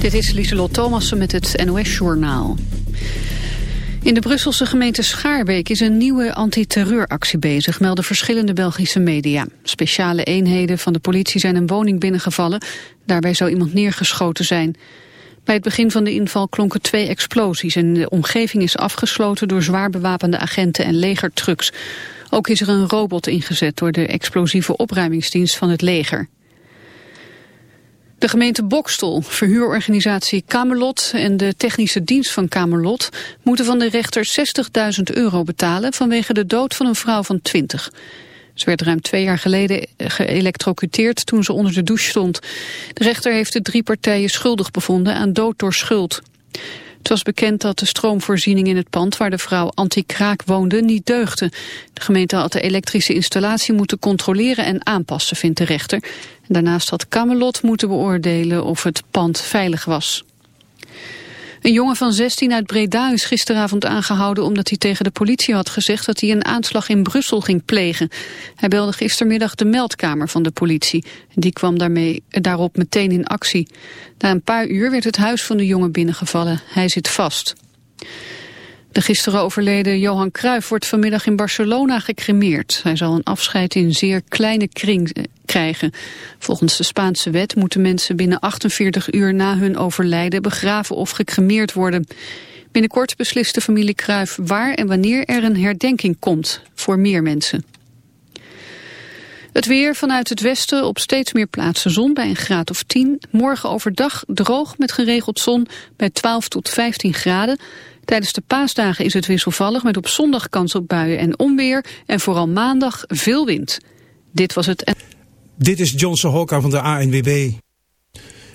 Dit is Lieselot Thomassen met het NOS-journaal. In de Brusselse gemeente Schaarbeek is een nieuwe antiterreuractie bezig, melden verschillende Belgische media. Speciale eenheden van de politie zijn een woning binnengevallen. Daarbij zou iemand neergeschoten zijn. Bij het begin van de inval klonken twee explosies en de omgeving is afgesloten door zwaar bewapende agenten en legertrucks. Ook is er een robot ingezet door de explosieve opruimingsdienst van het leger. De gemeente Bokstol, verhuurorganisatie Camelot en de technische dienst van Camelot moeten van de rechter 60.000 euro betalen vanwege de dood van een vrouw van 20. Ze werd ruim twee jaar geleden geëlectrocuteerd toen ze onder de douche stond. De rechter heeft de drie partijen schuldig bevonden aan dood door schuld. Het was bekend dat de stroomvoorziening in het pand waar de vrouw anti-kraak woonde niet deugde. De gemeente had de elektrische installatie moeten controleren en aanpassen, vindt de rechter. Daarnaast had Camelot moeten beoordelen of het pand veilig was. Een jongen van 16 uit Breda is gisteravond aangehouden omdat hij tegen de politie had gezegd dat hij een aanslag in Brussel ging plegen. Hij belde gistermiddag de meldkamer van de politie. Die kwam daarmee, daarop meteen in actie. Na een paar uur werd het huis van de jongen binnengevallen. Hij zit vast. De gisteren overleden Johan Cruijff wordt vanmiddag in Barcelona gecremeerd. Hij zal een afscheid in zeer kleine kring eh, krijgen. Volgens de Spaanse wet moeten mensen binnen 48 uur na hun overlijden begraven of gecremeerd worden. Binnenkort beslist de familie Cruijff waar en wanneer er een herdenking komt voor meer mensen. Het weer vanuit het westen op steeds meer plaatsen zon bij een graad of 10. Morgen overdag droog met geregeld zon bij 12 tot 15 graden. Tijdens de paasdagen is het wisselvallig met op zondag kans op buien en onweer. En vooral maandag veel wind. Dit was het... Dit is Johnson Hokka van de ANWB.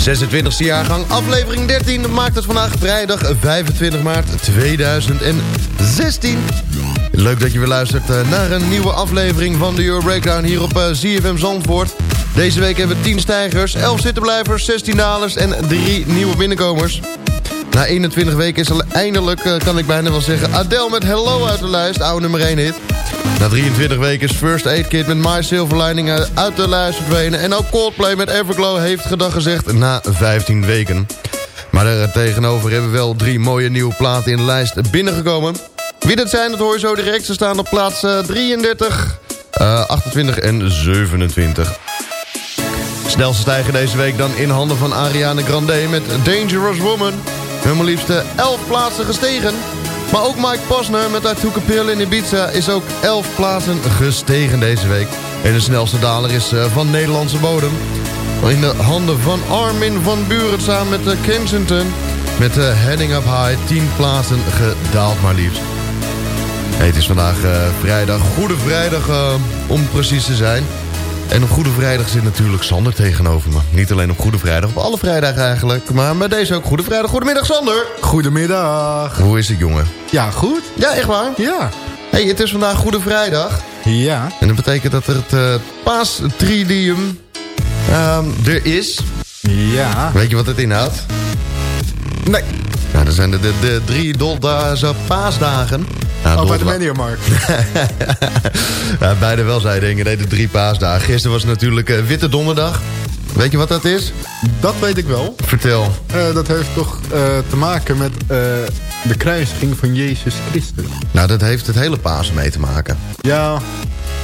26e jaargang, aflevering 13, maakt het vandaag vrijdag 25 maart 2016. Leuk dat je weer luistert eh, naar een nieuwe aflevering van de Euro Breakdown hier op eh, ZFM Zandvoort. Deze week hebben we 10 stijgers, 11 zittenblijvers, 16 dalers en 3 nieuwe binnenkomers. Na 21 weken is er eindelijk, eh, kan ik bijna wel zeggen, Adele met Hello uit de lijst, oude nummer 1 hit. Na 23 weken is First Aid Kit met My Silver Lining uit de lijst verdwenen. En ook Coldplay met Everglow heeft gedag gezegd na 15 weken. Maar er tegenover hebben we wel drie mooie nieuwe platen in de lijst binnengekomen. Wie dat zijn, dat hoor je zo direct. Ze staan op plaats eh, 33, eh, 28 en 27. Snelste stijger deze week dan in handen van Ariana Grande met Dangerous Woman. Helemaal liefst 11 plaatsen gestegen. Maar ook Mike Posner met a Pill in Ibiza is ook 11 plaatsen gestegen deze week. En de snelste daler is eh, van Nederlandse bodem. In de handen van Armin van Buren samen met uh, Kensington. Met de Heading Up High 10 plaatsen gedaald maar liefst. Hey, het is vandaag uh, vrijdag, Goede Vrijdag uh, om precies te zijn. En op Goede Vrijdag zit natuurlijk Sander tegenover me. Niet alleen op Goede Vrijdag, op alle vrijdagen eigenlijk. Maar met deze ook Goede Vrijdag. Goedemiddag Sander. Goedemiddag. Hoe is het jongen? Ja, goed. Ja, echt waar? Ja. Hey, het is vandaag Goede Vrijdag. Ja. En dat betekent dat er het uh, paastridium um, er is. Ja. Weet je wat het inhoudt? Nee. Nou, dat zijn de, de, de drie doldaze paasdagen. Nou, oh, bij de Mediamarkt. ja, beide wel, je denken. Nee, de drie paasdagen. Gisteren was natuurlijk uh, Witte Donderdag. Weet je wat dat is? Dat weet ik wel. Vertel. Uh, dat heeft toch uh, te maken met de kruisiging van Jezus Christus. Nou, dat heeft het hele Pasen mee te maken. Ja.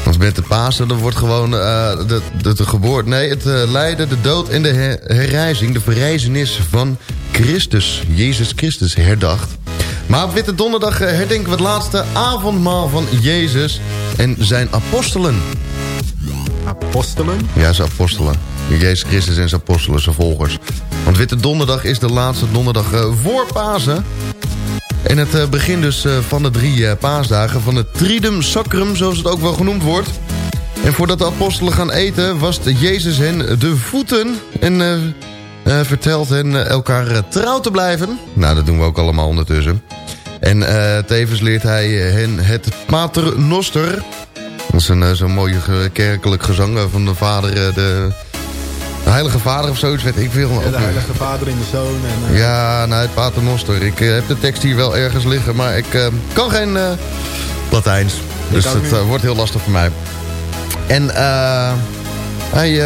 Want met het Pasen, dan wordt gewoon de, de, de, geboorte... Nee, het lijden, de dood en de her, herrijzing, de verrijzenis van Christus, Jezus Christus, herdacht. Maar op Witte Donderdag herdenken we het laatste avondmaal van Jezus en zijn apostelen. Apostelen? Ja, zijn apostelen. Jezus Christus en zijn apostelen, zijn volgers. Want Witte Donderdag is de laatste donderdag uh, voor Pasen. En het uh, begin dus uh, van de drie uh, paasdagen van het Tridum Sacrum, zoals het ook wel genoemd wordt. En voordat de apostelen gaan eten, wast Jezus hen de voeten en vertelt hen elkaar trouw te blijven. Nou, dat doen we ook allemaal ondertussen. En tevens leert hij hen het Pater Noster. Dat is een zo'n mooie kerkelijk gezang van de vader... de, de heilige vader of zoiets, weet ik veel. Ja, de heilige vader in de zoon. En, uh... Ja, nou, het Pater Noster. Ik uh, heb de tekst hier wel ergens liggen, maar ik uh, kan geen Latijns. Dus het wordt heel lastig voor mij. En hij,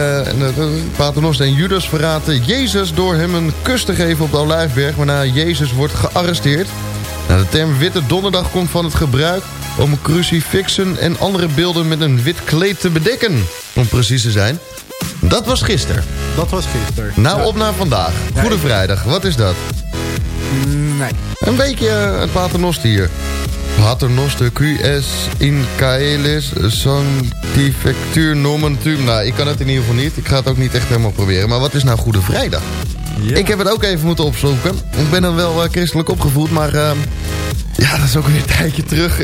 Pater Noster en Judas verraten Jezus door hem een kus te geven op de Olijfberg, waarna Jezus wordt gearresteerd. Nou, de term Witte Donderdag komt van het gebruik om crucifixen en andere beelden met een wit kleed te bedekken. Om precies te zijn. Dat was gisteren. Dat was gisteren. Nou, op naar vandaag. Goede vrijdag. Wat is dat? Nee. Een beetje uh, het paternoster hier. Paternoster QS in Caelis Sanctifectuur Nomentum. Nou, ik kan het in ieder geval niet. Ik ga het ook niet echt helemaal proberen. Maar wat is nou Goede Vrijdag? Ja. Ik heb het ook even moeten opzoeken. Ik ben dan wel uh, christelijk opgevoed, maar... Uh, ja, dat is ook weer een tijdje terug.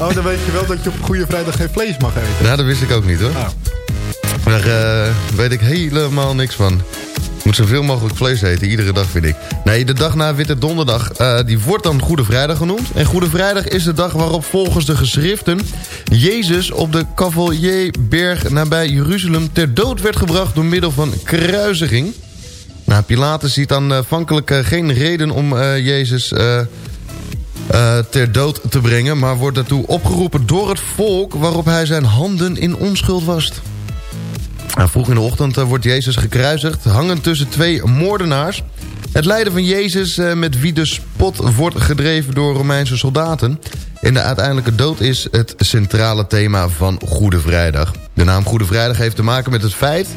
oh, dan weet je wel dat je op Goede Vrijdag geen vlees mag eten. Nou, dat wist ik ook niet hoor. Daar uh, weet ik helemaal niks van. Moet zoveel mogelijk vlees eten, iedere dag vind ik. Nee, de dag na Witte Donderdag, uh, die wordt dan Goede Vrijdag genoemd. En Goede Vrijdag is de dag waarop volgens de geschriften... Jezus op de Cavalierberg nabij Jeruzalem ter dood werd gebracht... door middel van kruisiging. Nou, Pilatus ziet aanvankelijk uh, geen reden om Jezus... Ter dood te brengen... maar wordt daartoe opgeroepen door het volk... waarop hij zijn handen in onschuld wast. Nou, vroeg in de ochtend eh, wordt Jezus gekruisigd, hangend tussen twee moordenaars. Het lijden van Jezus eh, met wie de spot wordt gedreven door Romeinse soldaten. En de uiteindelijke dood is het centrale thema van Goede Vrijdag. De naam Goede Vrijdag heeft te maken met het feit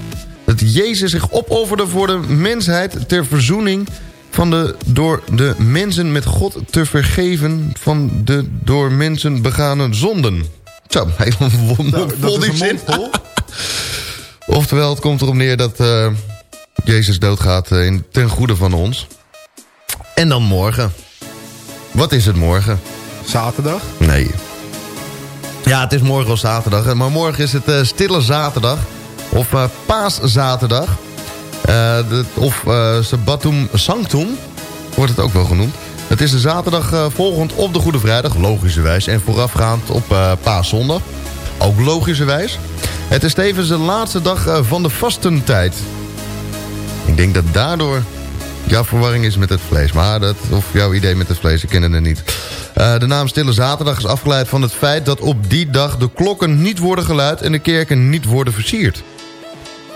dat Jezus zich opofferde voor de mensheid ter verzoening van de door de mensen met God te vergeven van de door mensen begane zonden. Zo, hele Nou, dat is een zin. Oftewel, het komt erop neer dat eh, Jezus doodgaat eh, in, ten goede van ons. En dan morgen. Wat is het morgen? Zaterdag? Nee. Ja, het is morgen al zaterdag. Maar morgen is het eh, stille zaterdag. Of paaszaterdag. De- of Sabbatum Sanctum. Wordt het ook wel genoemd. Het is de zaterdag volgend op de Goede Vrijdag. Logischerwijs. En voorafgaand op paaszondag. Ook logischerwijs. Het is tevens de laatste dag eh, van de vastentijd. Ik denk dat daardoor jouw verwarring is met het vlees. Maar dat, of jouw idee met het vlees, ik ken het niet. Eh, de naam Stille Zaterdag is afgeleid van het feit dat op die dag de klokken niet worden geluid en de kerken niet worden versierd.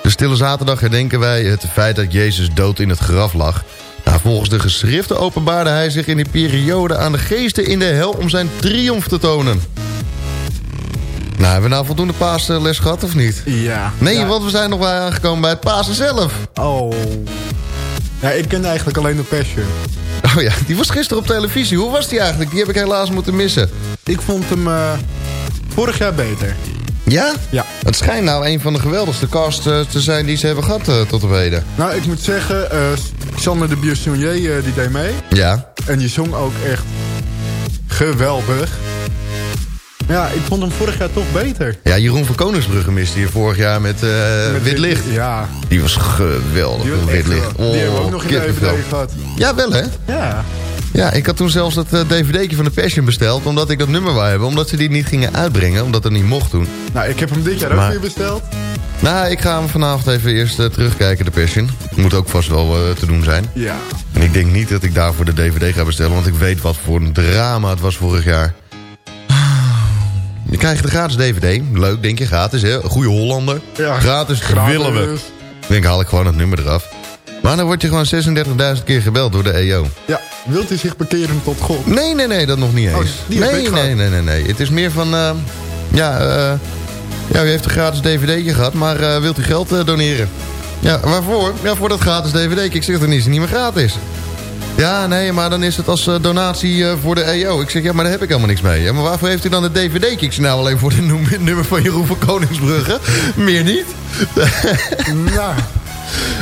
De Stille Zaterdag herdenken wij het feit dat Jezus dood in het graf lag. Nou, volgens de geschriften openbaarde hij zich in die periode aan de geesten in de hel om zijn triomf te tonen. Nou, hebben we nou voldoende paasles gehad of niet? Ja. Nee, Ja. want we zijn nog wel aangekomen bij het Pasen zelf. Oh. Ja, ik ken eigenlijk alleen de Passion. Oh ja, die was gisteren op televisie. Hoe was die eigenlijk? Die heb ik helaas moeten missen. Ik vond hem eh, vorig jaar beter. Ja? Ja. Het schijnt nou een van de geweldigste casts eh, te zijn die ze hebben gehad eh, tot op heden. Nou, ik moet zeggen, Sander de Biosonnier eh, die deed mee. Ja. En die zong ook echt geweldig. Ja, ik vond hem vorig jaar toch beter. Ja, Jeroen van Koningsbrugge miste hier vorig jaar met, Met Wit Licht. Ja. Die was geweldig, Die was Wit Licht. geweldig. Die hebben we ook nog in de kippenvel. DVD gehad. Ja, wel hè? Ja. Ja, ik had toen zelfs dat eh, dvd'tje van de Passion besteld... omdat ik dat nummer wou hebben. Omdat ze die niet gingen uitbrengen, omdat dat niet mocht toen. Nou, ik heb hem dit jaar ook weer besteld. Nou, ik ga hem vanavond even eerst eh, terugkijken, de Passion. Moet ook vast wel te doen zijn. Ja. En ik denk niet dat ik daarvoor de DVD ga bestellen... want ik weet wat voor een drama het was vorig jaar. Je krijgt de gratis DVD. Leuk, denk je, gratis, hè? Goede Hollander. Ja, gratis, gratis. willen we. Ik denk, haal ik gewoon het nummer eraf. Maar dan word je gewoon 36.000 keer gebeld door de EO. Ja, wilt u zich bekeren tot God? Nee, nee, nee, dat nog niet Oh, eens. nee, nee, nee, nee, nee. Het is meer van... eh, ja, eh, ja, u heeft een gratis dvd'tje gehad, maar eh, wilt u geld eh, doneren? Ja, waarvoor? Ja, voor dat gratis dvd'tje. Ik zeg, dan is het niet meer gratis. Ja, nee, maar dan is het als eh, donatie eh, voor de EO. Ik zeg, ja, maar daar heb ik helemaal niks mee. Ja, maar waarvoor heeft u dan het? Ik zeg, nou alleen voor de nummer van Jeroen van Koningsbrugge. Meer niet. Nou,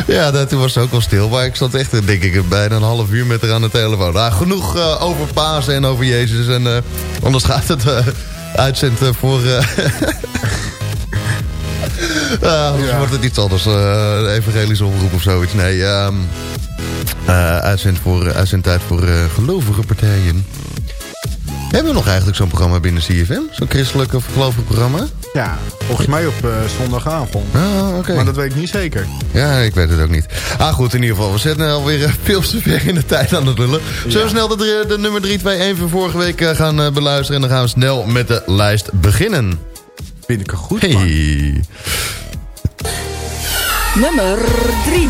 Ja, dat, toen was ze ook wel stil. Maar ik zat echt, eh, denk ik, bijna een half uur met haar aan de telefoon. Nou, genoeg over Pasen en over Jezus. En anders gaat het eh uitzend voor... ah, anders Ja. wordt het iets anders. evangelische omroep of zoiets. Nee, ehm eh, uitzend voor, uh, uitzendtijd voor eh, gelovige partijen. Hebben we nog eigenlijk zo'n programma binnen CFM? Zo'n christelijk of gelovig programma? ja, volgens mij op eh, zondagavond. Ah, oké. Maar dat weet ik niet zeker. Ja, ik weet het ook niet. Ah goed, in ieder geval. We zitten alweer eh, veel te ver in de tijd aan het lullen. We snel de, drie- de nummer 321 van vorige week eh, gaan eh, beluisteren... en dan gaan we snel met de lijst beginnen. Vind ik een goed man. Hey. Nummer 3.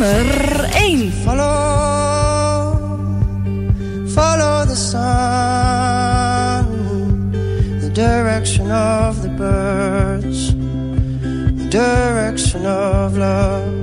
Nummer 1. Follow, follow the sun, the direction of the birds, the direction of love.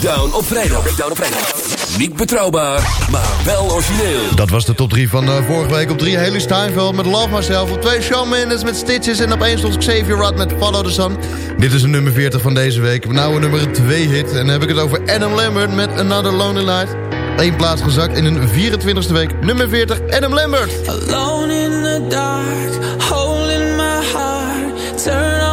Breakdown op vrijdag. Breakdown op vrijdag. Niet betrouwbaar, maar wel origineel. Dat was de top 3 van uh, vorige week. Op 3 Haley Steinfeld met Love Myself. Op 2 Shawn Mendes met Stitches. En op 1 stond Xavier Rudd met Follow the Sun. Dit is de nummer 40 van deze week. Nou een nummer 2 hit. En dan heb ik het over Adam Lambert met Another Lonely Night. Eén plaats gezakt in een 24e week. Nummer 40, Adam Lambert. Alone in the dark, holding my heart. Turn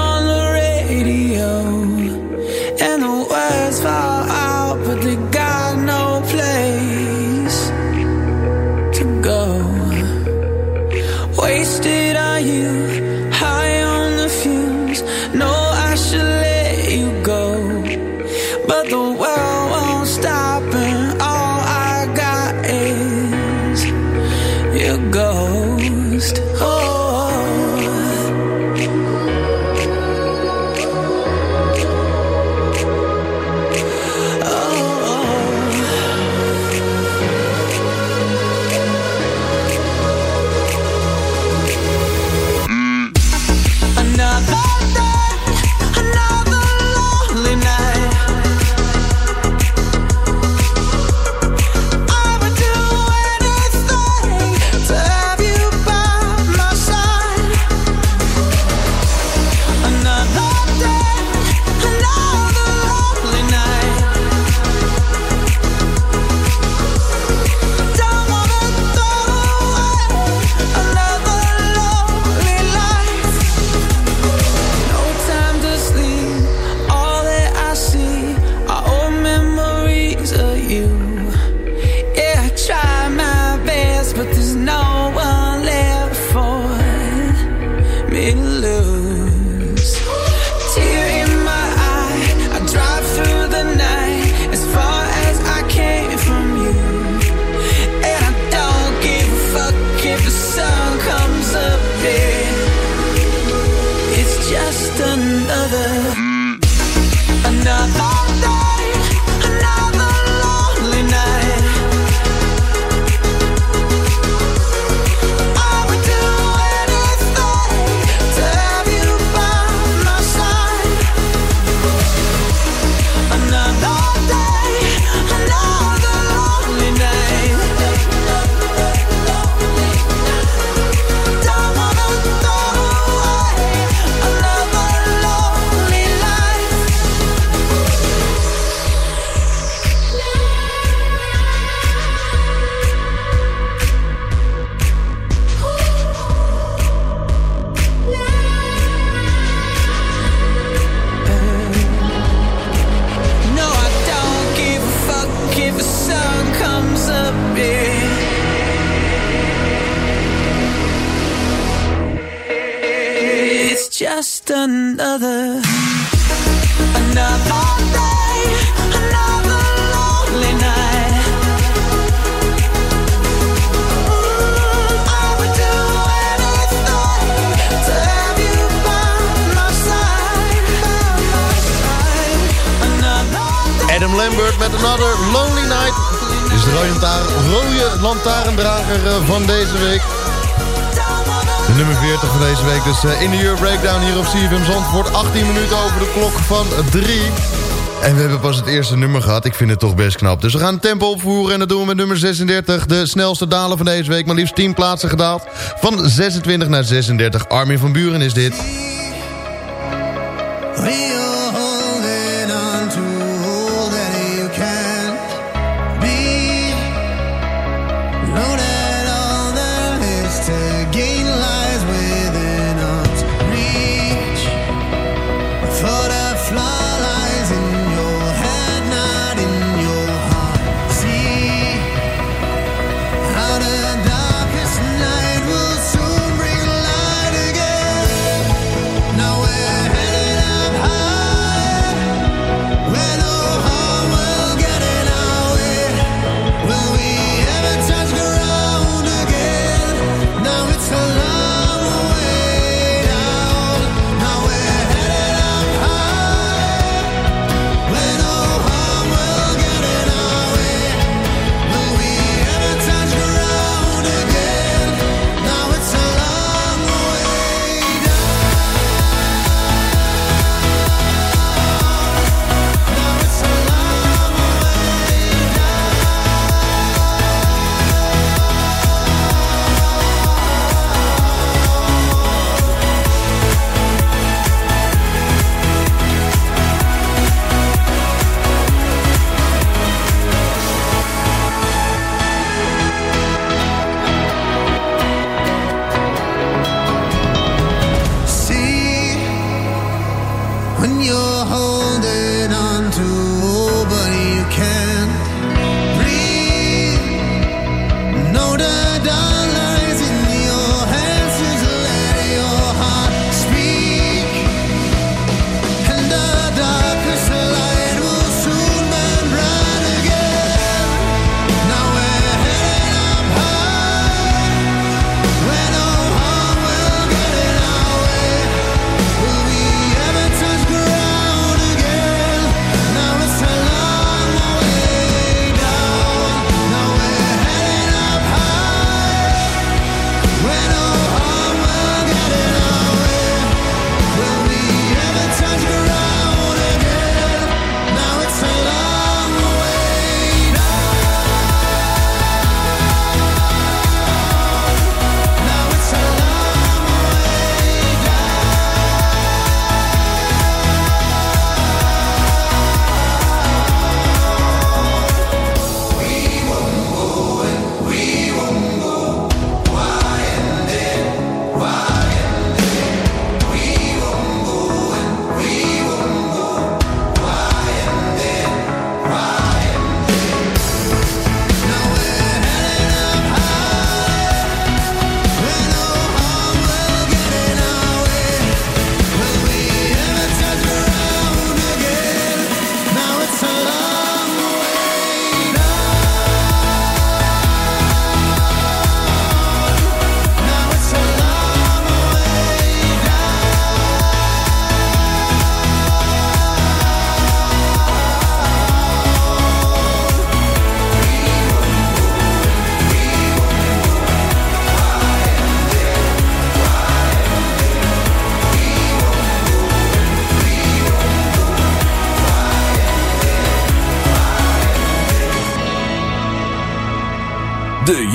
Adam Lambert met Another Lonely Night. Is de rode, lantaar- rode lantaarndrager eh, van deze week. De nummer 40 van deze week. Dus eh, in de Euro Breakdown hier op CFM Zandvoort. 18 minuten over de klok van 3. En we hebben pas het eerste nummer gehad. Ik vind het toch best knap. Dus we gaan tempo opvoeren. En dat doen we met nummer 36. De snelste dalen van deze week. Maar liefst 10 plaatsen gedaald. Van 26 naar 36. Armin van Buren is dit.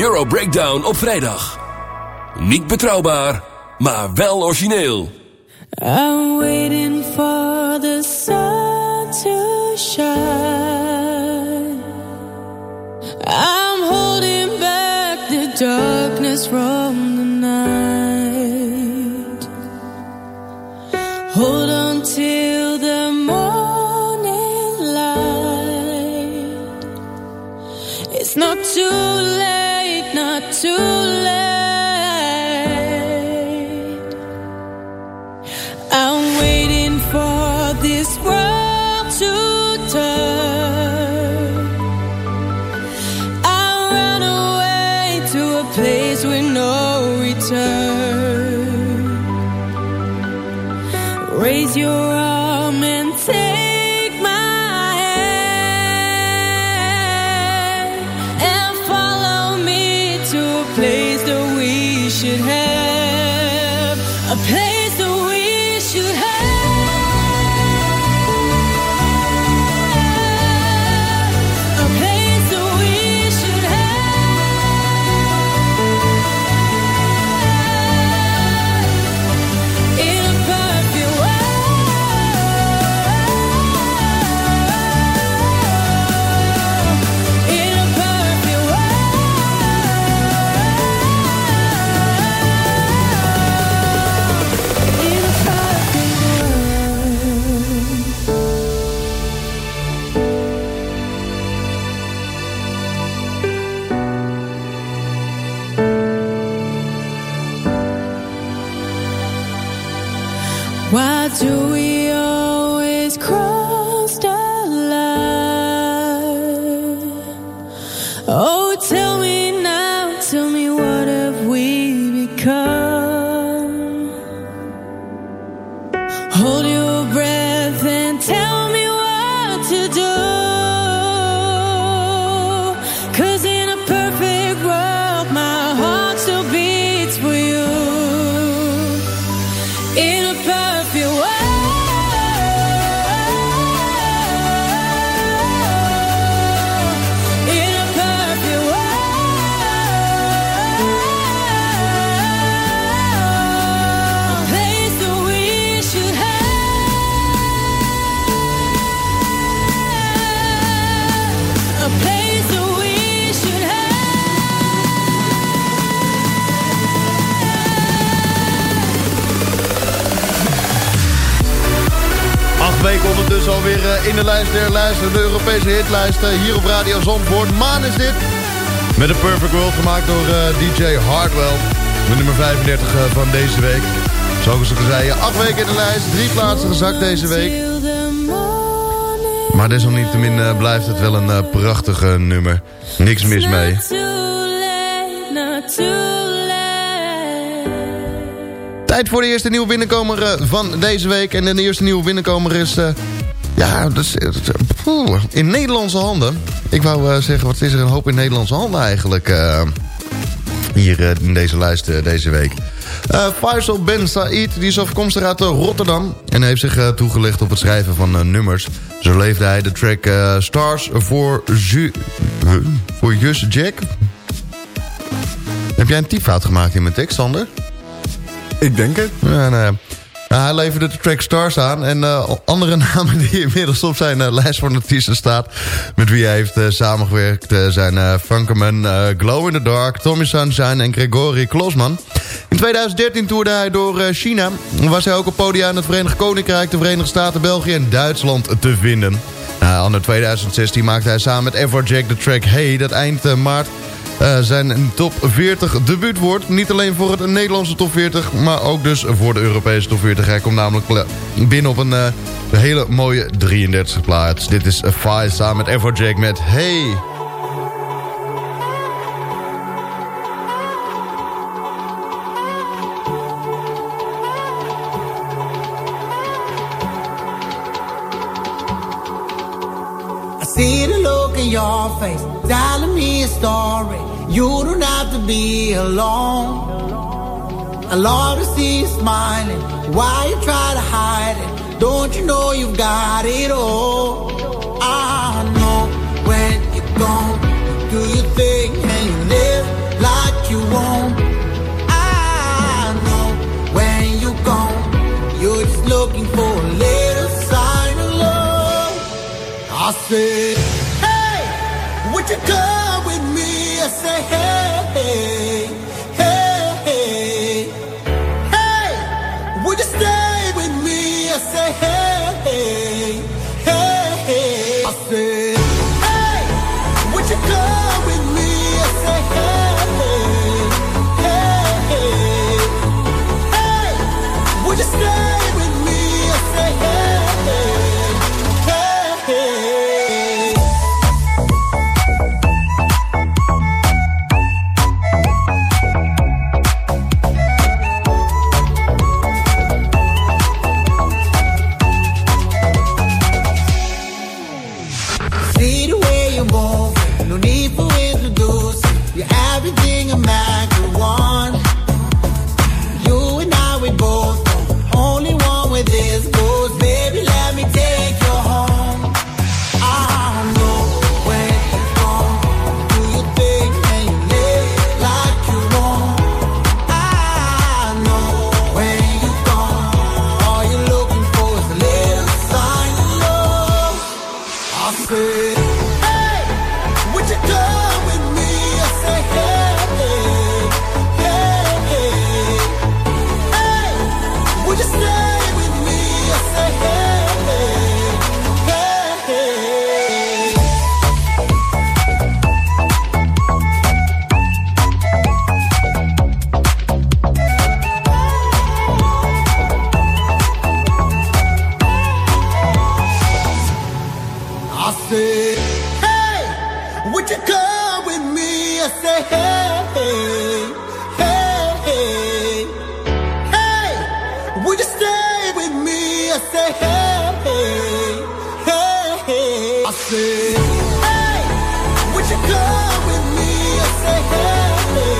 Euro Breakdown op vrijdag. Niet betrouwbaar, maar wel origineel. soon. Der lijsten. De Europese hitlijsten hier op Radio Zandvoort. Maan is dit. Met een Perfect World gemaakt door eh, DJ Hardwell. De nummer 35 eh, van deze week. Zoals ik al zei, acht weken in de lijst. Drie plaatsen gezakt deze week. Maar desalniettemin eh, blijft het wel een prachtige nummer. Niks mis mee. Tijd voor de eerste nieuwe binnenkomer van deze week. En de eerste nieuwe binnenkomer is... ja, dat is, dat is- poeh, in Nederlandse handen. Ik wou eh, zeggen, wat is er een hoop in Nederlandse handen eigenlijk... eh, hier eh, in deze lijst deze week. Faisal Ben Said die is afkomstig uit Rotterdam... en heeft zich toegelegd op het schrijven van nummers. Zo leefde hij de track Stars voor, Ju voor Jus Jack. Heb jij een typfout gemaakt in mijn tekst, Sander? Ik denk het. Ja, nou ja. Hij leverde de track Stars aan. En eh, andere namen die inmiddels op zijn eh, lijst van artiesten staat... met wie hij heeft eh, samengewerkt zijn Funkerman, eh, Glow in the Dark... Tommy Sunshine en Gregory Klosman. In 2013 toerde hij door China. Was hij ook op podia in het Verenigd Koninkrijk... de Verenigde Staten, België en Duitsland te vinden. Nou, anno 2016 maakte hij samen met Everjack de track Hey... dat eind maart eh, zijn top 40 debuut wordt. Niet alleen voor het Nederlandse top 40, maar ook dus voor de Europese top 40. Hij komt namelijk binnen op een eh, hele mooie 33 plaats. Dit is Five samen met Everjack met Hey. See the look in your face, telling me a story. You don't have to be alone. I love to see you smiling. Why you try to hide it? Don't you know you've got it all? I know when you're gone, you do your thing and you live like you want. I know when you're gone, you're just looking for a little sign of love. I said, Hey, what you got? I said, Hey, would you come with me? I said, Hey.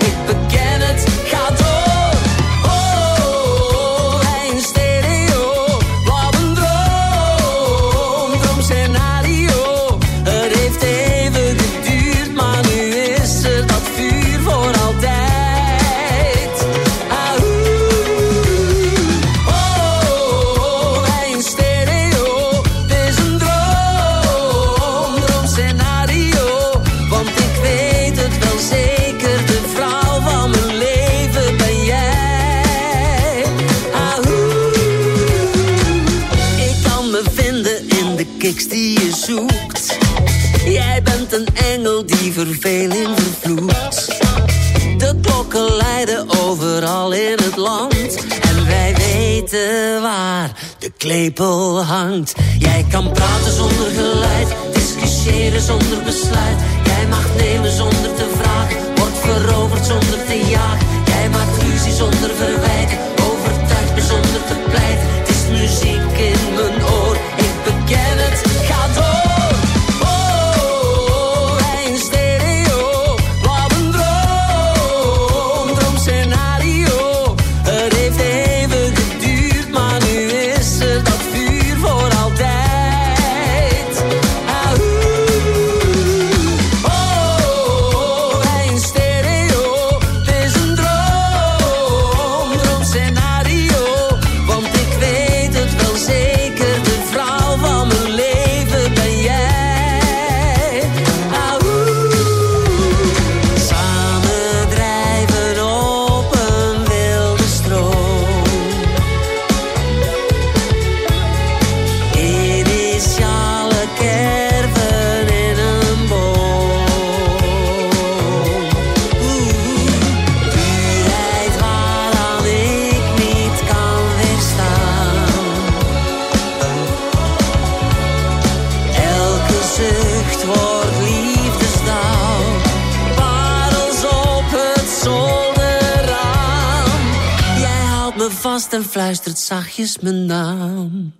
Jij kan praten zonder geluid, discussiëren zonder besluit. Jij mag nemen zonder te vragen, wordt veroverd zonder te jagen. Jij maakt ruzie zonder verwijt vast en fluistert zachtjes mijn naam.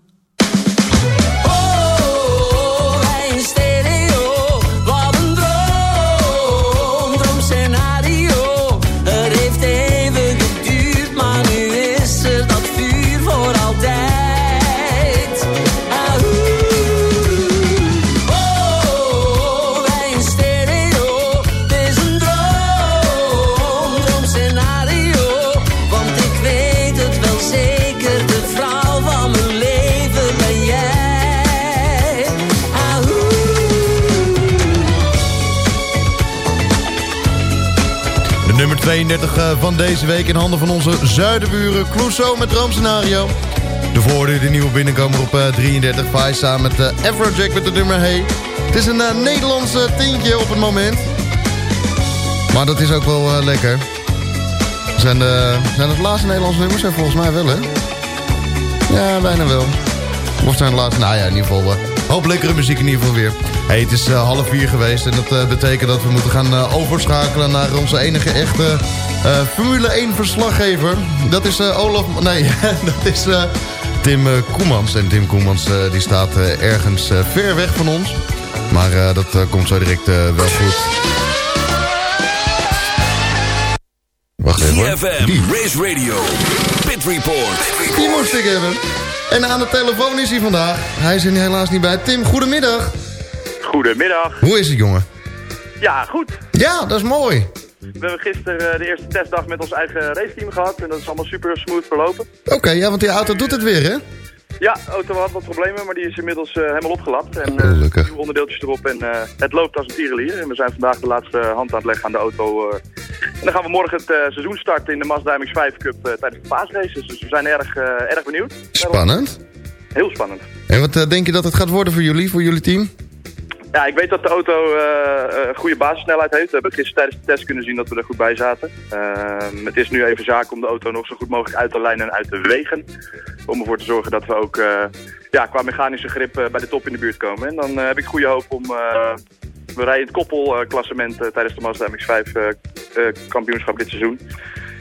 32 eh, van deze week in handen van onze zuidenburen Clouseau met Droomscenario. De voordeur de nieuwe binnenkomer op eh, 33 Vice samen met uh, Afrojack met de nummer Hey. Het is een eh, Nederlandse tintje op het moment. Maar dat is ook wel eh, lekker. Zijn, de, zijn het laatste Nederlandse nummers? Ja, volgens mij wel, hè? Ja, bijna wel. Of zijn het laatste? Nou ja, in ieder geval... eh, hoop lekkere muziek in ieder geval weer. Hey, het is eh, half vier geweest en dat eh, betekent dat we moeten gaan eh, overschakelen naar onze enige echte Formule 1 verslaggever. Dat is Olaf... Nee, dat is Tim Koemans. En Tim Koemans die staat ergens ver weg van ons. Maar dat komt zo direct wel goed. Wacht even hoor. CFM, Race Radio, Pit Report. Die moest ik hebben. En aan de telefoon is hij vandaag. Hij is er helaas niet bij. Tim, goedemiddag. Goedemiddag. Hoe is het, jongen? Ja, goed. Ja, dat is mooi. We hebben gisteren eh, de eerste testdag met ons eigen raceteam gehad. En dat is allemaal super smooth verlopen. Oké, ja, want die auto doet het weer, hè? Ja, de auto had wat problemen, maar die is inmiddels eh, helemaal opgelapt. En eh, nieuwe onderdeeltjes erop en het loopt als een tierenlier. En we zijn vandaag de laatste hand aan het leggen aan de auto. en dan gaan we morgen het seizoen starten in de Mazda MX-5 Cup tijdens de paasraces. Dus we zijn erg, erg benieuwd. Spannend. Heel spannend. En wat denk je dat het gaat worden voor jullie, voor jullie team? Ja, ik weet dat de auto een goede basissnelheid heeft. We hebben gisteren tijdens de test kunnen zien dat we er goed bij zaten. Ehm, het is nu even zaak om de auto nog zo goed mogelijk uit te lijnen en uit te wegen. Om ervoor te zorgen dat we ook eh, ja, qua mechanische grip bij de top in de buurt komen. En dan heb ik goede hoop om... we rijden het koppelklassement tijdens de Mazda MX-5 eh, eh, kampioenschap dit seizoen.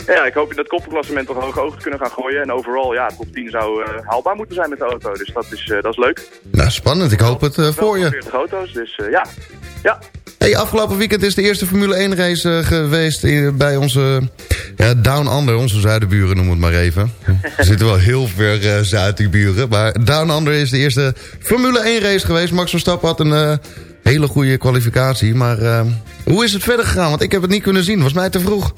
Ja, ik hoop in dat koppelklassement toch hoog ogen te kunnen gaan gooien. En overal, ja, top 10 zou eh, haalbaar moeten zijn met de auto. Dus dat is, eh, dat is leuk. Nou, spannend. Ik hoop het eh, voor je. 40 auto's, dus ja. Ja, Hey, afgelopen weekend is de eerste Formule 1 race geweest in- bij onze ja, Down Under, onze zuidenburen noem het maar even. We zitten wel heel ver eh, zuid, die buren. Maar Down Under is de eerste Formule 1 race geweest. Max Verstappen had een hele goede kwalificatie. Maar hoe is het verder gegaan? Want ik heb het niet kunnen zien. Was mij te vroeg.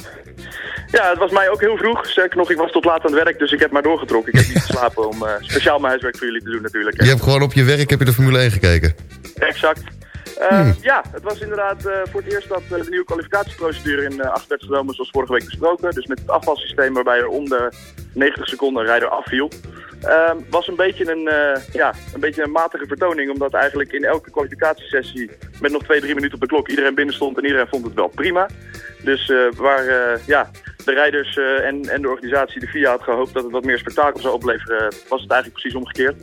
Ja, het was mij ook heel vroeg. Sterker nog, ik was tot laat aan het werk, dus ik heb maar doorgetrokken. Ik heb niet geslapen om eh, speciaal mijn huiswerk voor jullie te doen natuurlijk. Je hebt gewoon op je werk heb je de Formule 1 gekeken. Exact. Eh, Ja, het was inderdaad eh, voor het eerst dat de nieuwe kwalificatieprocedure in acht werd genomen zoals vorige week besproken. Dus met het afvalsysteem waarbij er om de 90 seconden een rijder afviel. Ehm, was een beetje een, eh, ja, een beetje een matige vertoning, omdat eigenlijk in elke kwalificatiesessie met nog twee, drie minuten op de klok iedereen binnen stond en iedereen vond het wel prima. Dus eh, waar eh, ja, de rijders en, en de organisatie, de FIA, had gehoopt dat het wat meer spektakel zou opleveren, was het eigenlijk precies omgekeerd.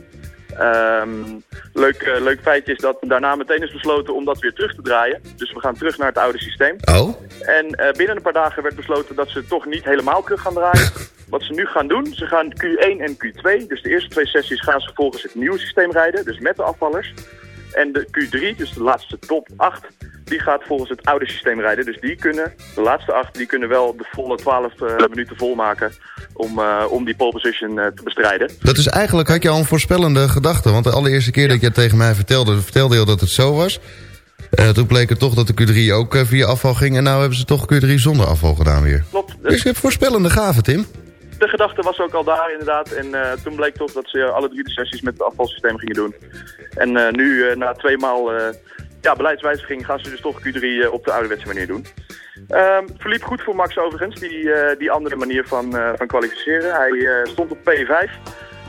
Ehm, leuk, leuk feitje is dat daarna meteen is besloten om dat weer terug te draaien. Dus we gaan terug naar het oude systeem. Oh? En binnen een paar dagen werd besloten dat ze het toch niet helemaal terug gaan draaien. Wat ze nu gaan doen, ze gaan Q1 en Q2, dus de eerste twee sessies gaan ze volgens het nieuwe systeem rijden, dus met de afvallers. En de Q3, dus de laatste top 8, die gaat volgens het oude systeem rijden. Dus die kunnen, de laatste 8, die kunnen wel de volle 12 eh, minuten volmaken om, eh, om die pole position eh, te bestrijden. Dat is eigenlijk, had je al een voorspellende gedachte. Want de allereerste keer dat je het tegen mij vertelde, vertelde je al dat het zo was. Eh, toen bleek het toch dat de Q3 ook via afval ging. En nou hebben ze toch Q3 zonder afval gedaan weer. Klopt. Dus je hebt voorspellende gaven, Tim. De gedachte was ook al daar inderdaad. En eh, toen bleek toch dat ze alle drie de sessies met het afvalsysteem gingen doen. En eh, nu, eh, na twee maal eh, ja, beleidswijziging, gaan ze dus toch Q3 eh, op de ouderwetse manier doen. Ehm, verliep goed voor Max overigens, die, eh, die andere manier van, eh, van kwalificeren. Hij eh, stond op P5.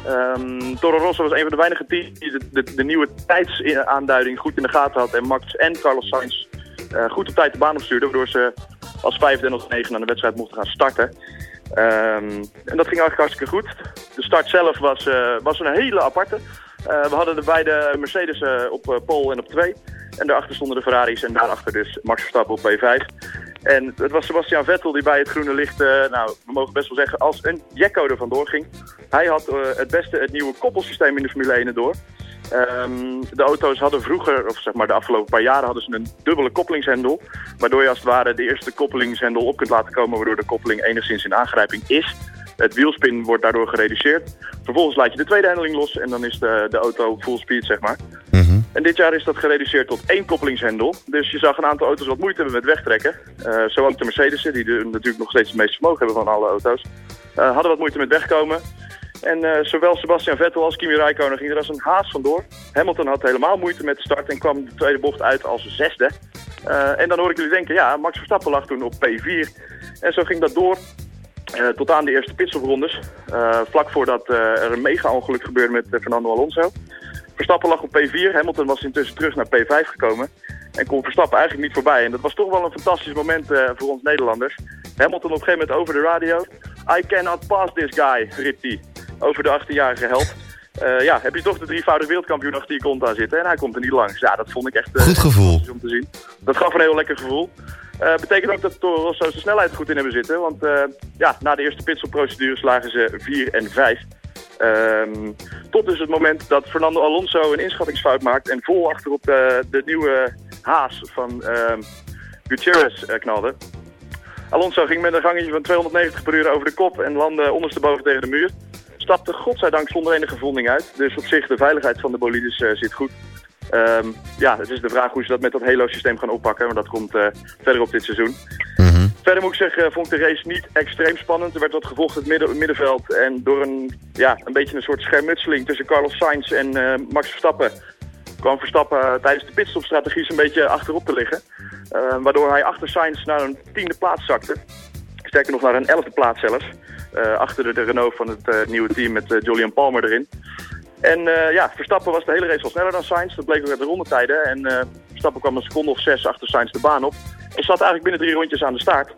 Ehm Toro Rosso was een van de weinige teams die de, de, nieuwe tijdsaanduiding goed in de gaten had. En Max en Carlos Sainz eh, goed op tijd de baan opstuurden. Waardoor ze als vijfde en als negen aan de wedstrijd mochten gaan starten. Ehm, en dat ging eigenlijk hartstikke goed. De start zelf was, eh, was een hele aparte. Eh, we hadden de beide Mercedes eh, op eh, pole en op 2. En daarachter stonden de Ferraris en daarachter dus Max Verstappen op P5. En het was Sebastian Vettel die bij het groene licht, nou, we mogen best wel zeggen, als een jekko er vandoor ging. Hij had het beste het nieuwe koppelsysteem in de Formule 1 erdoor. Ehm, de auto's hadden vroeger, of zeg maar de afgelopen paar jaren, hadden ze een dubbele koppelingshendel. Waardoor je als het ware de eerste koppelingshendel op kunt laten komen, waardoor de koppeling enigszins in aangrijping is. Het wielspin wordt daardoor gereduceerd. Vervolgens laat je de tweede hendeling los en dan is de, de auto full speed, zeg maar. En dit jaar is dat gereduceerd tot één koppelingshendel. Dus je zag een aantal auto's wat moeite hebben met wegtrekken. Uh, zo ook de Mercedes'en, die de, natuurlijk nog steeds het meeste vermogen hebben van alle auto's. Uh, hadden wat moeite met wegkomen. En uh, zowel Sebastian Vettel als Kimi Räikkönen gingen er als een haas vandoor. Hamilton had helemaal moeite met de start en kwam de tweede bocht uit als zesde. en dan hoor ik jullie denken, ja, Max Verstappen lag toen op P4. En zo ging dat door uh, tot aan de eerste pitstoprondes. Vlak voordat er een mega-ongeluk gebeurde met Fernando Alonso. Verstappen lag op P4, Hamilton was intussen terug naar P5 gekomen. En kon Verstappen eigenlijk niet voorbij. En dat was toch wel een fantastisch moment voor ons Nederlanders. Hamilton op een gegeven moment over de radio. I cannot pass this guy, riep hij. Over de 18-jarige held. ja, heb je toch de drievoudige wereldkampioen achter je kont aan zitten. En hij komt er niet langs. Ja, dat vond ik echt Goed gevoel. om te zien. Dat gaf een heel lekker gevoel. Uh, betekent ook dat Toro Rosso's de snelheid goed in hebben zitten. Want ja, na de eerste pitstopprocedures lagen ze 4 en 5. Um, tot dus het moment dat Fernando Alonso een inschattingsfout maakt... en vol achterop de, de nieuwe haas van uh, Gutierrez knalde. Alonso ging met een gangetje van 290 per uur over de kop... en landde ondersteboven tegen de muur. Stapte godzijdank zonder enige verwonding uit. Dus op zich de veiligheid van de bolides zit goed. Um, ja, het is de vraag hoe ze dat met dat Halo-systeem gaan oppakken. Maar dat komt uh, verder op dit seizoen. Mm -hmm. Verder moet ik zeggen, vond ik de race niet extreem spannend. Er werd wat gevolgd het midden, middenveld. En door een, ja, een beetje een soort schermutseling tussen Carlos Sainz en uh, Max Verstappen... kwam Verstappen uh, tijdens de pitstopstrategie een beetje achterop te liggen. waardoor hij achter Sainz naar een tiende plaats zakte. Sterker nog naar een elfde plaats zelfs. achter de, Renault van het nieuwe team met Julian Palmer erin. En ja, Verstappen was de hele race al sneller dan Sainz. Dat bleek ook uit de rondetijden. En uh, Verstappen kwam een seconde of zes achter Sainz de baan op. En zat eigenlijk binnen drie rondjes aan de start.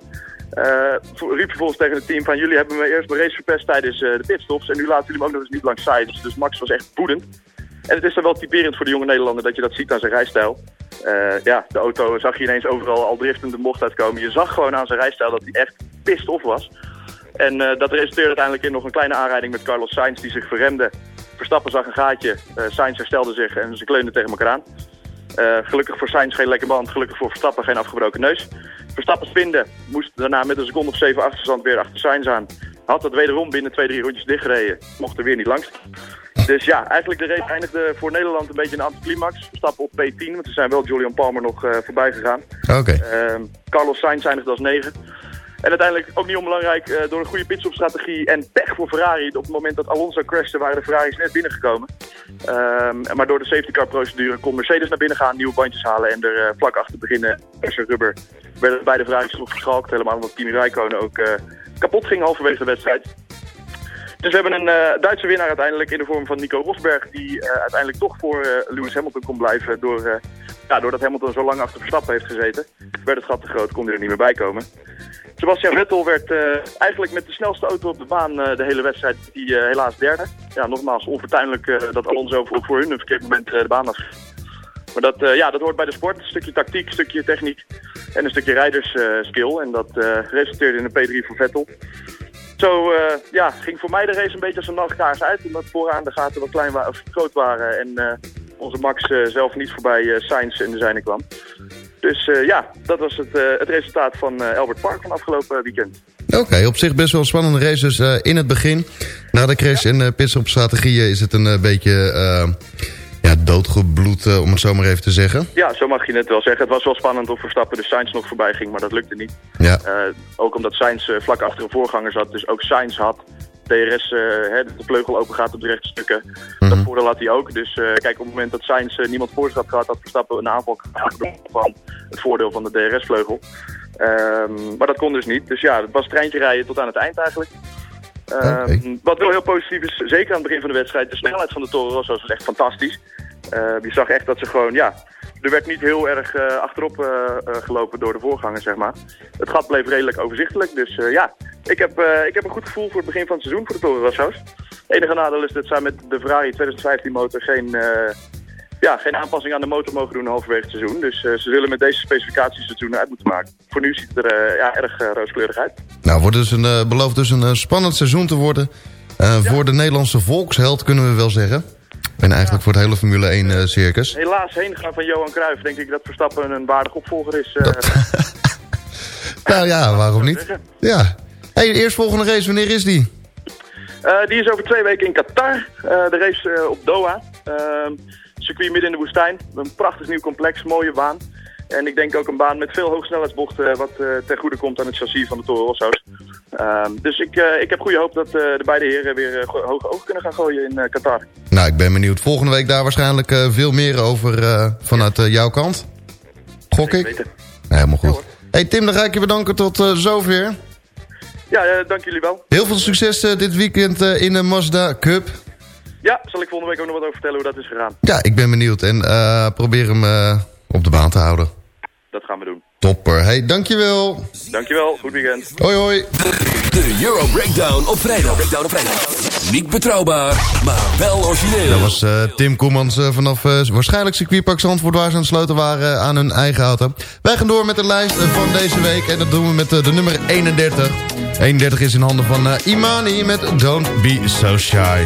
Uh, riep vervolgens tegen het team van... jullie hebben me eerst mijn race verpest tijdens de pitstops... en nu laten jullie me ook nog eens niet langs Sainz. Dus Max was echt woedend. En het is dan wel typerend voor de jonge Nederlander dat je dat ziet aan zijn rijstijl. ja, de auto zag je ineens overal al driftend de bocht uitkomen. Je zag gewoon aan zijn rijstijl dat hij echt pist off was. En dat resulteerde uiteindelijk in nog een kleine aanrijding met Carlos Sainz... die zich verremde Verstappen zag een gaatje, uh, Sainz herstelde zich en ze kleunden tegen elkaar aan. Uh, gelukkig voor Sainz geen lekker band, gelukkig voor Verstappen geen afgebroken neus. Verstappen spinde, moest daarna met een seconde of 7 achterstand weer achter Sainz aan. Had dat wederom binnen twee, drie rondjes dichtgereden, mocht er weer niet langs. Dus ja, eigenlijk de race eindigde voor Nederland een beetje een anticlimax. Verstappen op P10, want er zijn wel Julian Palmer nog uh, voorbij gegaan. Oké. Okay. Carlos Sainz eindigde als 9. En uiteindelijk ook niet onbelangrijk, uh, door een goede pitstopstrategie en pech voor Ferrari. Op het moment dat Alonso crashte waren de Ferraris net binnengekomen. Um, maar door de safety car procedure kon Mercedes naar binnen gaan, nieuwe bandjes halen en er uh, vlak achter beginnen verse rubber werden beide Ferraris nog geschalkt. Helemaal omdat Kimi Räikkönen ook uh, kapot ging halverwege de wedstrijd. Dus we hebben een Duitse winnaar uiteindelijk in de vorm van Nico Rosberg... die uiteindelijk toch voor Lewis Hamilton kon blijven... Door, ja, doordat Hamilton zo lang achter Verstappen heeft gezeten. Werd het gat te groot, kon hij er niet meer bij komen. Sebastian Vettel werd eigenlijk met de snelste auto op de baan de hele wedstrijd... die helaas derde. Ja, nogmaals, onfortuinlijk dat Alonso ook voor hun een verkeerd moment de baan af. Maar dat, ja, dat hoort bij de sport. Een stukje tactiek, een stukje techniek en een stukje rijdersskill. en dat resulteerde in een P3 voor Vettel. Zo ja, ging voor mij de race een beetje als een nachtkaars uit. Omdat vooraan de gaten wat klein wa of groot waren. En onze Max zelf niet voorbij Sainz in de zijne kwam. Dus ja, dat was het, het resultaat van Albert Park van afgelopen weekend. Oké, okay, op zich best wel spannende races dus, in het begin. Na de crash en uh, pitstopstrategieën is het een beetje ja, doodgebloed, uh, om het zo maar even te zeggen. Ja, zo mag je het wel zeggen. Het was wel spannend of Verstappen de Sainz nog voorbij ging, maar dat lukte niet. Ja. Uh, ook omdat Sainz uh, vlak achter een voorganger zat, dus ook Sainz had DRS, hè, de vleugel open gaat op de rechte had hij ook. Dus kijk, op het moment dat Sainz niemand voor zich had gehad, had Verstappen een aanval van het voordeel van de DRS-vleugel. Um, maar dat kon dus niet. Dus ja, het was treintje rijden tot aan het eind eigenlijk. Okay. Uh, wat wel heel positief is, zeker aan het begin van de wedstrijd, de snelheid van de Toro Rosso was echt fantastisch. Uh, je zag echt dat ze gewoon, ja, er werd niet heel erg uh, achterop uh, gelopen door de voorganger, zeg maar. Het gat bleef redelijk overzichtelijk, dus ja, ik heb, ik heb een goed gevoel voor het begin van het seizoen voor de Toro. Het enige nadeel is dat zij met de Ferrari 2015 motor geen, ja, geen aanpassing aan de motor mogen doen halverwege het seizoen. Dus ze zullen met deze specificaties het seizoen uit moeten maken. Voor nu ziet het er ja, erg rooskleurig uit. Nou, wordt dus een, belooft dus een spannend seizoen te worden. Voor de Nederlandse volksheld kunnen we wel zeggen. En eigenlijk voor het hele Formule 1 circus. Helaas heen gaan van Johan Cruijff denk ik dat Verstappen een waardig opvolger is. nou ja, waarom niet? Ja. Hey, de eerstvolgende race, wanneer is die? Uh, die is over twee weken in Qatar. Uh, de race uh, op Doha. circuit midden in de woestijn. Een prachtig nieuw complex, mooie baan. En ik denk ook een baan met veel hoogsnelheidsbochten... wat ten goede komt aan het chassis van de Toro Rosso's. dus ik, ik heb goede hoop dat de beide heren weer hoge ogen kunnen gaan gooien in Qatar. Nou, ik ben benieuwd. Volgende week daar waarschijnlijk veel meer over vanuit jouw kant. Gok ik? Nee, helemaal goed. hey Tim, dan ga ik je bedanken tot zover. Ja, uh, dank jullie wel. Heel veel succes uh, dit weekend in de Mazda Cup. Ja, zal ik volgende week ook nog wat over vertellen hoe dat is gegaan. Ja, ik ben benieuwd. En probeer hem op de baan te houden. Dat gaan we doen. Topper. Hey, dankjewel. Dankjewel. Goed weekend. Hoi, hoi. De Euro Breakdown op vrijdag. Breakdown op vrijdag. Niet betrouwbaar, maar wel origineel. Dat was uh, Tim Koemans uh, vanaf uh, waarschijnlijk circuitpark Zandvoort... waar ze aan het sluiten waren aan hun eigen auto. Wij gaan door met de lijst van deze week. En dat doen we met de nummer 31. 31 is in handen van Imani met Don't Be So Shy.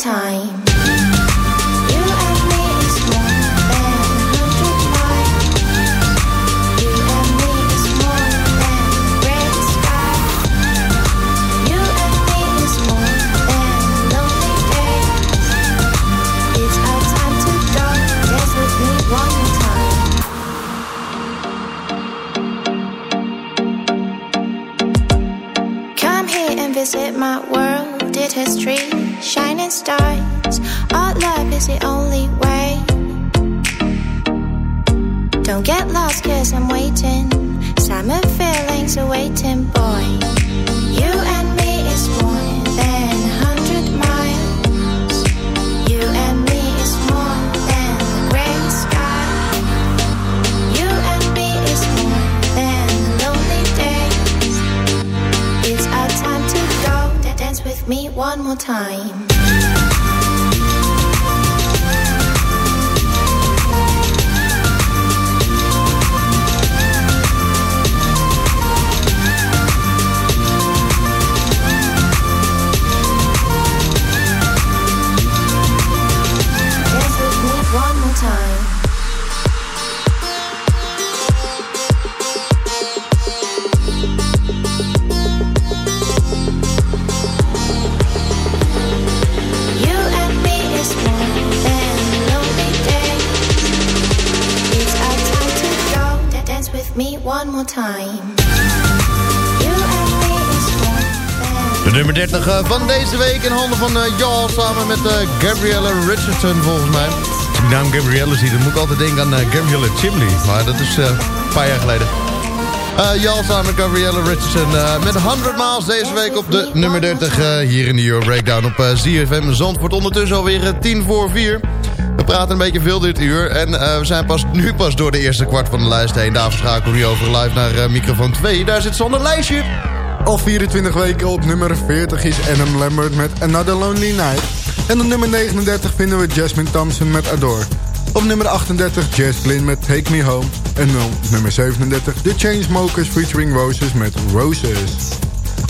Time. One more time. De nummer 30 eh, van deze week in handen van uh, Jal samen met uh, Gabrielle Richardson volgens mij. Als ik de naam Gabrielle zie, dan moet ik altijd denken aan Gabrielle Chimney. Maar dat is een paar jaar geleden. Uh, Jal samen met Gabrielle Richardson uh, met 100 miles deze week op de nummer 30 uh, hier in de Euro Breakdown op uh, ZFM Zandvoort. Ondertussen alweer 10 voor 4. We praten een beetje veel dit uur en we zijn pas, nu pas door de eerste kwart van de lijst heen. Daar verschakelen we over live naar microfoon 2. Daar zit zonder lijstje. Al 24 weken op nummer 40 is Adam Lambert met Another Lonely Night. En op nummer 39 vinden we Jasmine Thompson met Adore. Op nummer 38 Jess met Take Me Home. En op nummer 37 The Chainsmokers featuring Roses met Roses.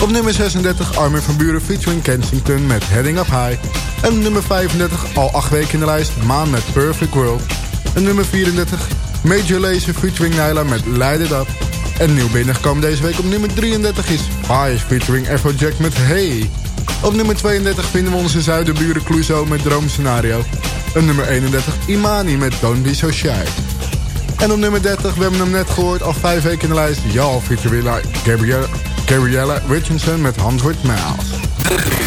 Op nummer 36 Armin van Buren featuring Kensington met Heading Up High. En nummer 35 al 8 weken in de lijst Maan met Perfect World. En nummer 34 Major Lazer featuring Nyla met Light It Up. En nieuw binnengekomen deze week op nummer 33 is Fires featuring Afrojack met Hey. Op nummer 32 vinden we onze zuiderburen Cluzo met Droomscenario. En nummer 31 Imani met Don't Be So Shy. En op nummer 30, we hebben hem net gehoord, al 5 weken in de lijst... Y'all featuring Gabrielle, Gabriella Richardson met Hands With Miles.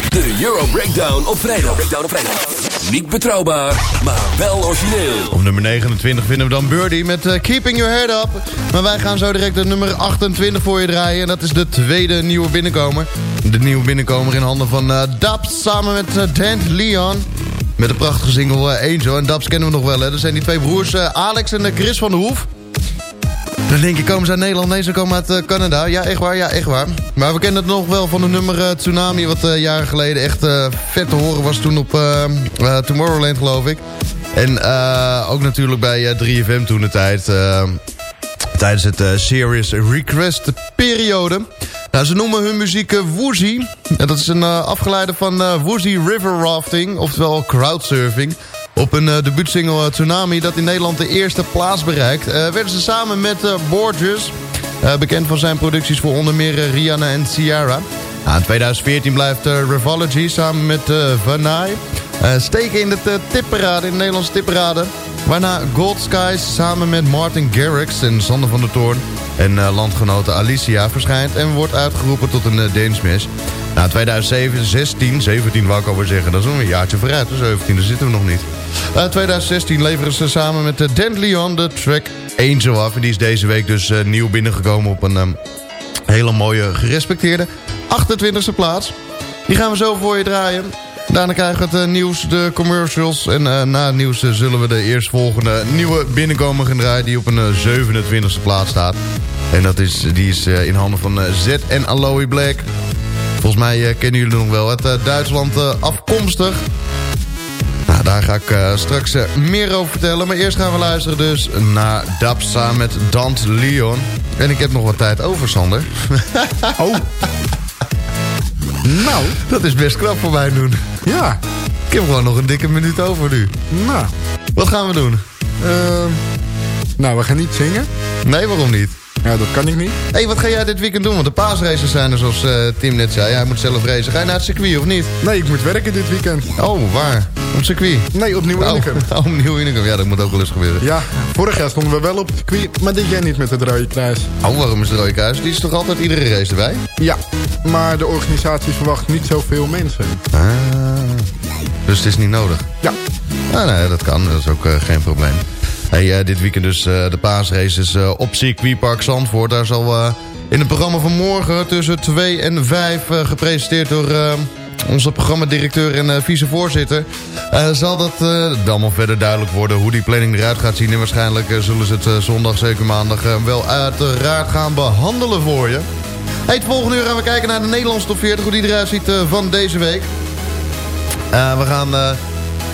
De Euro Breakdown op vrijdag. Breakdown op vrijdag. Niet betrouwbaar, maar wel origineel. Op nummer 29 vinden we dan Birdie met uh, Keeping Your Head Up. Maar wij gaan zo direct de nummer 28 voor je draaien. En dat is de tweede nieuwe binnenkomer. De nieuwe binnenkomer in handen van uh, Dabs samen met uh, Dant Leon. Met de prachtige single Angel. En Dabs kennen we nog wel, hè. Dat zijn die twee broers Alex en Chris van der Hoef. Dan denk je, komen ze uit Nederland? Nee, ze komen uit Canada. Ja, echt waar, ja, echt waar. Maar we kennen het nog wel van de nummer Tsunami... wat jaren geleden echt vet te horen was toen op Tomorrowland, geloof ik. En ook natuurlijk bij 3FM toen de tijd... tijdens het Serious Request periode. Ze noemen hun muziek uh, Woozy. En dat is een afgeleide van Woozy River Rafting, oftewel crowdsurfing... Op een uh, debuutsingle uh, Tsunami dat in Nederland de eerste plaats bereikt... Uh, werden ze samen met Borges, bekend van zijn producties voor onder meer Rihanna en Ciara. Nou, in 2014 blijft Revology samen met Vanai steken in de tipparade, in de Nederlandse tipparade. Waarna Gold Skies samen met Martin Garrix en Sander van der Toorn... en landgenote Alicia verschijnt en wordt uitgeroepen tot een dance smash. Nou, 2007, 16, 17 wou ik alweer zeggen. Dat is nog een jaartje vooruit, 17, daar zitten we nog niet. Uh, 2016 leveren ze samen met uh, Dent Leon de track Angel af. En die is deze week dus nieuw binnengekomen op een um, hele mooie gerespecteerde 28e plaats. Die gaan we zo voor je draaien. Daarna krijgen we het nieuws, de commercials. En na het nieuws zullen we de eerstvolgende nieuwe binnenkomer gaan draaien... die op een 27e plaats staat. En dat is, die is in handen van Z en Aloe Black... Volgens mij kennen jullie nog wel. Het Duitsland afkomstig. Nou, daar ga ik straks meer over vertellen. Maar eerst gaan we luisteren dus naar Dapsa met Dant Leon. En ik heb nog wat tijd over, Sander. oh. Nou. Dat is best knap voor mij doen. Ja. Ik heb gewoon nog een dikke minuut over nu. Nou. Wat gaan we doen? Ehm, nou, we gaan niet zingen. Nee, waarom niet? Ja, dat kan ik niet. Hé, hey, wat ga jij dit weekend doen? Want de paasraces zijn er zoals uh, Tim net zei. Hij moet zelf racen. Ga je naar het circuit of niet? Nee, ik moet werken dit weekend. Oh, waar? Op het circuit? Nee, op Nieuw Unicum. Oh, op Nieuw Unicum. Ja, dat moet ook wel eens gebeuren. Ja, vorig jaar stonden we wel op het circuit, maar dit jaar niet met het Rode Kruis. Oh, waarom is het Rode Kruis? Die is toch altijd iedere race erbij? Ja, maar de organisatie verwacht niet zoveel mensen. Ah, dus het is niet nodig? Ja. Ah, nee, dat kan. Dat is ook uh, geen probleem. Hey, uh, dit weekend dus uh, de paasraces uh, op circuitpark Zandvoort. Daar zal in het programma van morgen tussen 2 en 5 gepresenteerd door onze programmadirecteur en vicevoorzitter. zal dat allemaal verder duidelijk worden hoe die planning eruit gaat zien. En waarschijnlijk zullen ze het zondag, zeker maandag, wel uiteraard gaan behandelen voor je. Hey, het volgende uur gaan we kijken naar de Nederlandse top 40. Hoe die eruit ziet van deze week. we gaan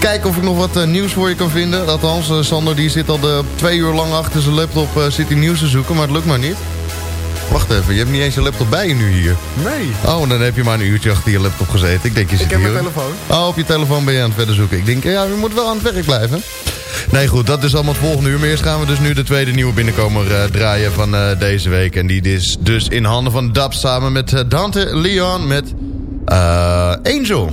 kijken of ik nog wat uh, nieuws voor je kan vinden. Althans, uh, Sander die zit al de twee uur lang achter zijn laptop uh, zit nieuws te zoeken, maar het lukt maar niet. Wacht even, je hebt niet eens je laptop bij je nu hier. Nee. Oh, dan heb je maar een uurtje achter je laptop gezeten. Ik denk je zit ik heb hier. mijn telefoon. Oh, op je telefoon ben je aan het verder zoeken. Ik denk, ja, je moet wel aan het werk blijven. Nee, goed, dat is allemaal het volgende uur. Maar eerst gaan we dus nu de tweede nieuwe binnenkomer draaien van deze week. En die is dus in handen van Dab samen met Dante Leon met Angel.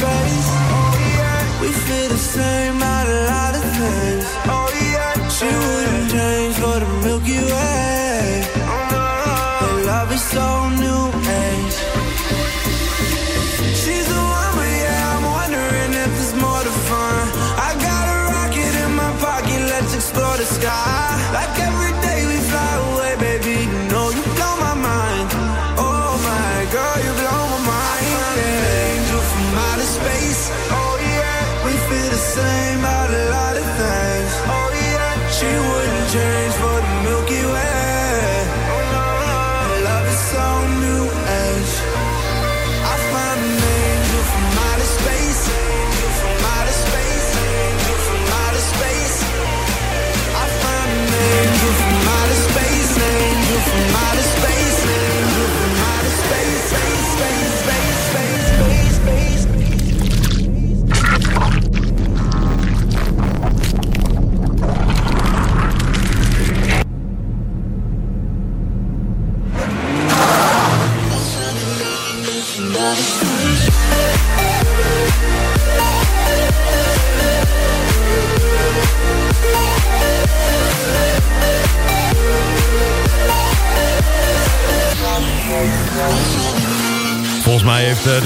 space. We feel the same.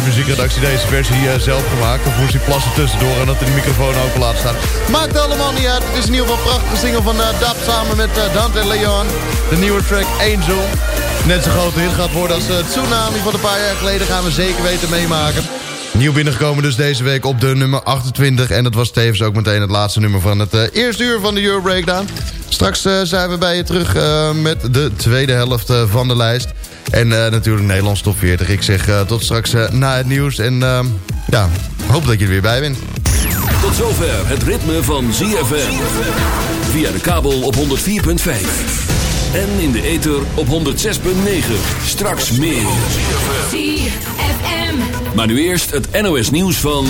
Muziekredactie deze versie eh, zelf gemaakt. Of moest hij plassen tussendoor en dat de microfoon open laat staan. Maakt allemaal niet uit. Het is in ieder geval een prachtige single van uh, Dap samen met Dante Leon. De nieuwe track Angel. Net zo grote hit gaat worden als Tsunami van een paar jaar geleden. Gaan we zeker weten meemaken. Nieuw binnengekomen dus deze week op de nummer 28. En dat was tevens ook meteen het laatste nummer van het eerste uur van de Euro Breakdown. Straks zijn we bij je terug met de tweede helft van de lijst. En natuurlijk Nederlands top 40. Ik zeg tot straks na het nieuws. En ja, hoop dat je er weer bij bent. Tot zover het ritme van ZFM. Via de kabel op 104.5. En in de ether op 106.9. Straks meer. ZFM. Maar nu eerst het NOS nieuws van...